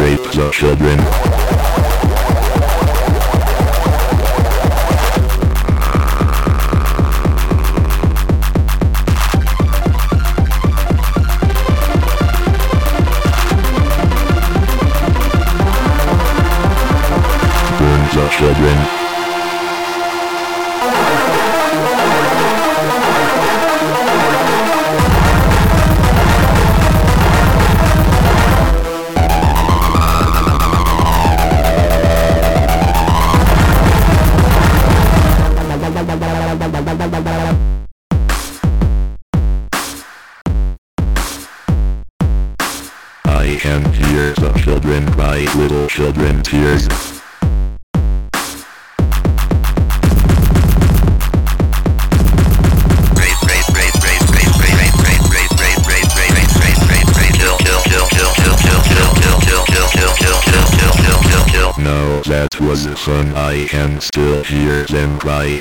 Rape the children. Children. I can hear the children cry little children tears. That was fun. I can still hear them cry.